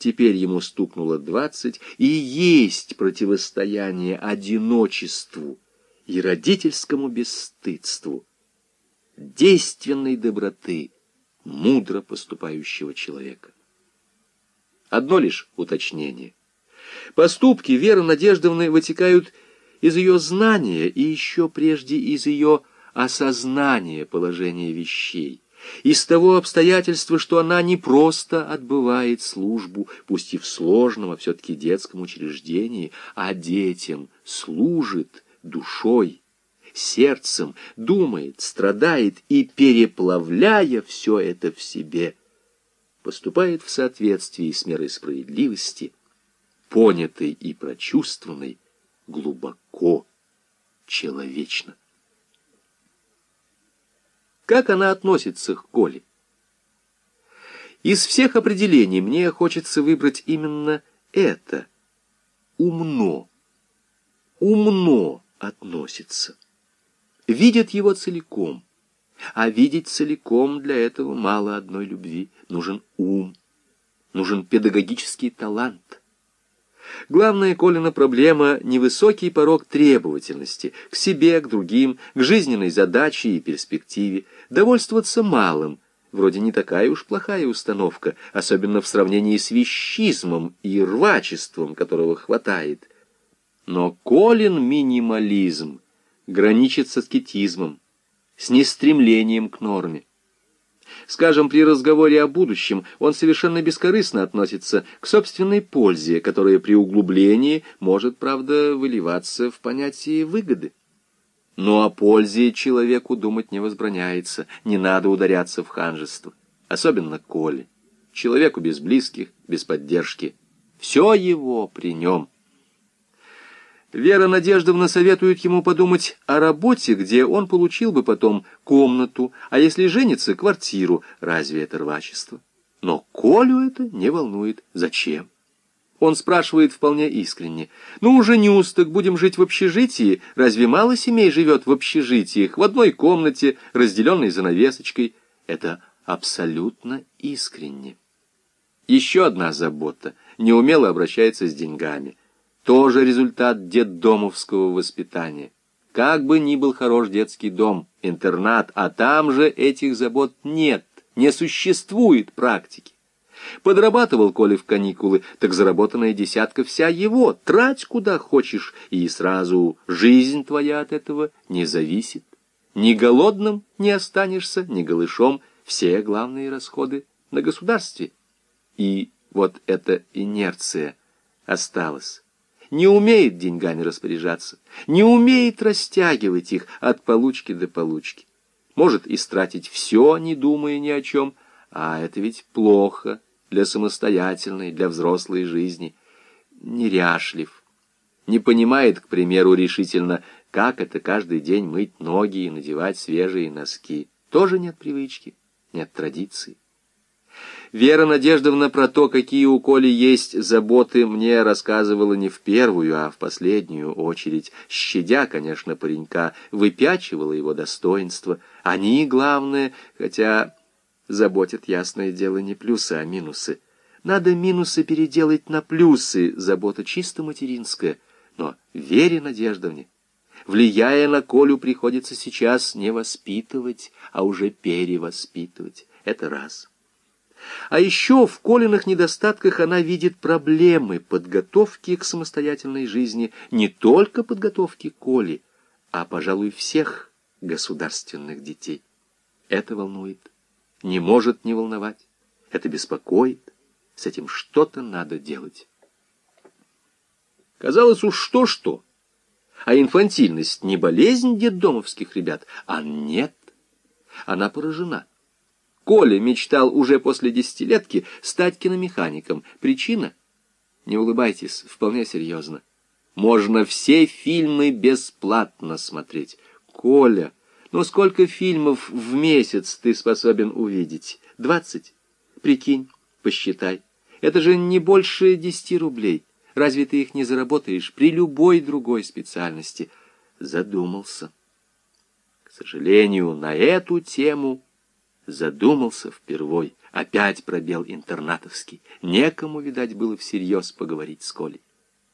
теперь ему стукнуло двадцать, и есть противостояние одиночеству и родительскому бесстыдству, действенной доброты мудро поступающего человека. Одно лишь уточнение. Поступки Веры Надеждовны вытекают из ее знания и еще прежде из ее осознания положения вещей, из того обстоятельства, что она не просто отбывает службу, пусть и в сложном, а все-таки детском учреждении, а детям служит душой, сердцем, думает, страдает и, переплавляя все это в себе, поступает в соответствии с мерой справедливости, понятой и прочувствованной глубоко человечно. Как она относится к Коле? Из всех определений мне хочется выбрать именно это. Умно. Умно относится. Видит его целиком. А видеть целиком для этого мало одной любви. Нужен ум. Нужен педагогический талант. Главная Колина проблема — невысокий порог требовательности к себе, к другим, к жизненной задаче и перспективе. Довольствоваться малым — вроде не такая уж плохая установка, особенно в сравнении с вещизмом и рвачеством, которого хватает. Но Колин минимализм граничит с аскетизмом, с нестремлением к норме. Скажем, при разговоре о будущем он совершенно бескорыстно относится к собственной пользе, которая при углублении может, правда, выливаться в понятие выгоды. Но о пользе человеку думать не возбраняется, не надо ударяться в ханжество. Особенно Коле. Человеку без близких, без поддержки. Все его при нем. Вера Надеждовна советует ему подумать о работе, где он получил бы потом комнату, а если женится, квартиру. Разве это рвачество? Но Колю это не волнует. Зачем? Он спрашивает вполне искренне. «Ну, уже неуст, так будем жить в общежитии. Разве мало семей живет в общежитиях, в одной комнате, разделенной занавесочкой?» Это абсолютно искренне. Еще одна забота. Неумело обращается с деньгами тоже результат детдомовского воспитания. Как бы ни был хорош детский дом, интернат, а там же этих забот нет, не существует практики. Подрабатывал Коля в каникулы, так заработанная десятка вся его, трать куда хочешь, и сразу жизнь твоя от этого не зависит. Ни голодным не останешься, ни голышом, все главные расходы на государстве. И вот эта инерция осталась не умеет деньгами распоряжаться, не умеет растягивать их от получки до получки. Может истратить все, не думая ни о чем, а это ведь плохо для самостоятельной, для взрослой жизни. Неряшлив, не понимает, к примеру, решительно, как это каждый день мыть ноги и надевать свежие носки. Тоже нет привычки, нет традиции. Вера Надеждовна про то, какие у Коли есть заботы, мне рассказывала не в первую, а в последнюю очередь. Щадя, конечно, паренька, выпячивала его достоинство. Они, главное, хотя заботят, ясное дело, не плюсы, а минусы. Надо минусы переделать на плюсы, забота чисто материнская. Но Вере Надеждовне, влияя на Колю, приходится сейчас не воспитывать, а уже перевоспитывать. Это раз. А еще в Колиных недостатках она видит проблемы подготовки к самостоятельной жизни, не только подготовки Коли, а, пожалуй, всех государственных детей. Это волнует, не может не волновать, это беспокоит, с этим что-то надо делать. Казалось уж что-что, а инфантильность не болезнь детдомовских ребят, а нет, она поражена. Коля мечтал уже после десятилетки стать киномехаником. Причина? Не улыбайтесь, вполне серьезно. Можно все фильмы бесплатно смотреть. Коля, ну сколько фильмов в месяц ты способен увидеть? Двадцать? Прикинь, посчитай. Это же не больше десяти рублей. Разве ты их не заработаешь при любой другой специальности? Задумался. К сожалению, на эту тему Задумался впервой, опять пробел интернатовский. Некому, видать, было всерьез поговорить с Колей.